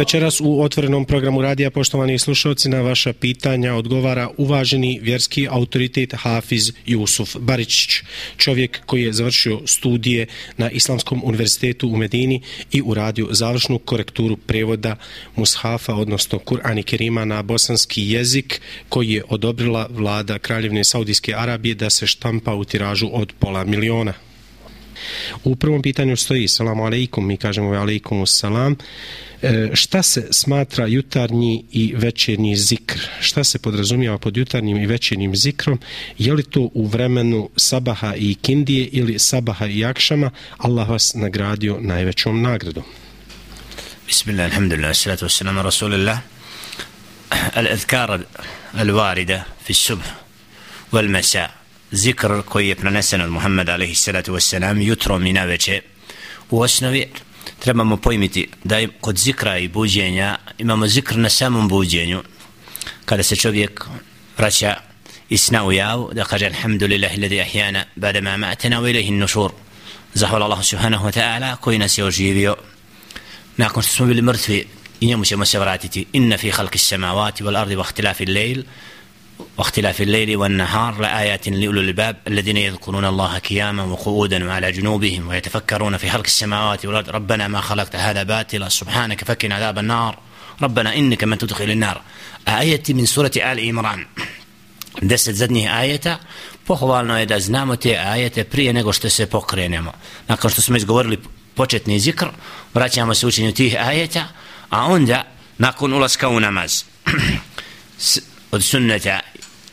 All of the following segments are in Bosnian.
Večeras u otvorenom programu radija, poštovani slušalci, na vaša pitanja odgovara uvaženi vjerski autoritet Hafiz Jusuf Baričić, čovjek koji je završio studije na Islamskom univerzitetu u Medini i uradio završnu korekturu prevoda Mushafa, odnosno Kur'ani Kerima na bosanski jezik, koji je odobrila vlada Kraljevne Saudijske Arabije da se štampa u tiražu od pola miliona. U prvom pitanju stoji, salamu alaikum, mi kažemo alaikum salam, e, šta se smatra jutarnji i večernji zikr? Šta se podrazumijeva pod jutarnjim i večernjim zikrom? Je li to u vremenu sabaha i kindije ili sabaha i akšama? Allah vas nagradio najvećom nagradom. Bismillah, alhamdulillah, salatu wassalamu rasulillah. Al-adhkar al-warida fi subh wal masa' zikr koji je prenesen od Muhammeda alaihi salatu wassalam jutrom i naveče. U osnovi trebamo pojmiti da je kod zikra i buđenja imamo zikr na samom buđenju. Kada se čovjek vraća i sna u javu da kaže alhamdulillahi ladhi ahjana bada ma ma'atena u ilahi nušur zahvala Allah subhanahu wa ta'ala koji nas je oživio. Nakon što smo bili mrtvi i njemu ćemo se vratiti. Inna fi halki samavati wal ardi wa ihtilafi lejl واختلاف الليل والنهار لآيات لأولو الباب الذين يذكرون الله كياما وقعودا وعلى جنوبهم ويتفكرون في خلق السماوات والأرض. ربنا ما خلقت هذا باطلا سبحانك فكنا عذاب النار. ربنا إنك من تدخل النار. آية من سورة آل إمران deset zadnjih ajeta, pohvalno je da znamo te ajete prije nego što se pokrenemo. Nakon što smo izgovorili početni zikr, vraćamo se učenju tih ajeta, a onda, nakon ulaska u namaz, od sunneta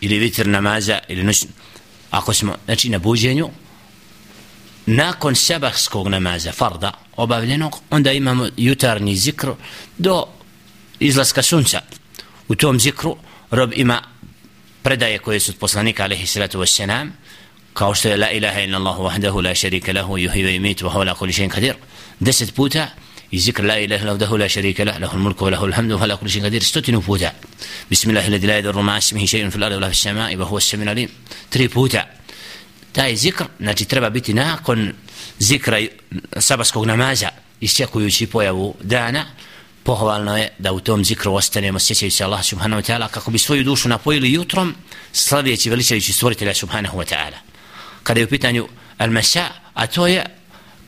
ili vitr namaza ili noć, ako smo znači na buđenju nakon sabahskog namaza farda obavljenog onda imamo jutarnji zikr do izlaska sunca. U tom zikru rob ima predaje koje su od poslanika alaihi salatu wassalam kao što je la ilaha illa wahdahu la sharika lahu yuhyi wa yumiitu wa huwa ala kulli shay'in qadir. 10 puta i zikr la ilaha ila vdahu la sharika la lahul mulku wa lahul hamdu wa hala kulli šin gadir stotinu puta. Bismillah ila la darru ma'a smihi shay'un fil ardi wa la fis sama'i wa huwa as-samin alim. Tri puta. Taj zikr znači treba biti nakon zikra sabarskog namaza isčekujući pojavu dana pohvalno je da u tom zikru ostanemo sjećajući se Allah subhanahu wa ta'ala kako bi svoju dušu napojili jutrom slavijeći veličajući stvoritelja subhanahu wa ta'ala. Kada je u pitanju al-masa a to je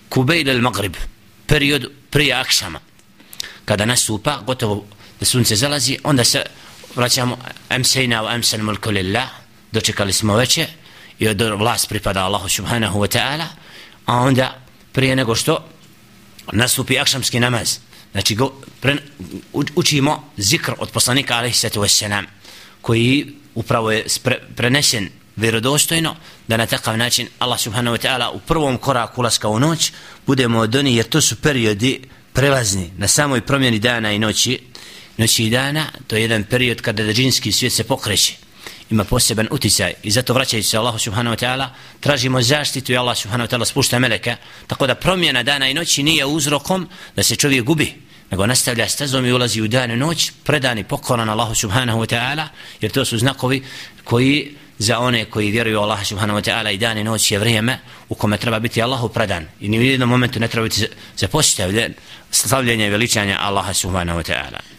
kubejl al-magrib period prije akšama. Kada nastupa gotovo da sunce zalazi, onda se vraćamo emsejna u emsen mulku lillah, dočekali smo veće i od vlast pripada Allahu subhanahu wa ta'ala, a onda prije nego što nastupi akšamski namaz, znači go, pre, učimo zikr od poslanika alaihissalatu wassalam, koji upravo je spre, prenesen vjerodostojno da na takav način Allah subhanahu wa ta'ala u prvom koraku ulaska u noć budemo od onih jer to su periodi prelazni na samoj promjeni dana i noći. Noći i dana, to je jedan period kada džinski svijet se pokreće, ima poseban uticaj i zato vraćajući se Allahu subhanahu wa ta'ala, tražimo zaštitu i Allah subhanahu wa ta'ala spušta meleka, tako da promjena dana i noći nije uzrokom da se čovjek gubi, nego nastavlja stazom i ulazi u dan i noć, predani pokoran Allahu subhanahu wa ta'ala, jer to su znakovi koji za one koji vjeruju Allah subhanahu wa ta'ala i dan i noć je vrijeme u kome treba biti Allahu predan i ni u jednom momentu ne treba biti zapostavljen slavljenje i veličanje Allaha subhanahu wa ta'ala.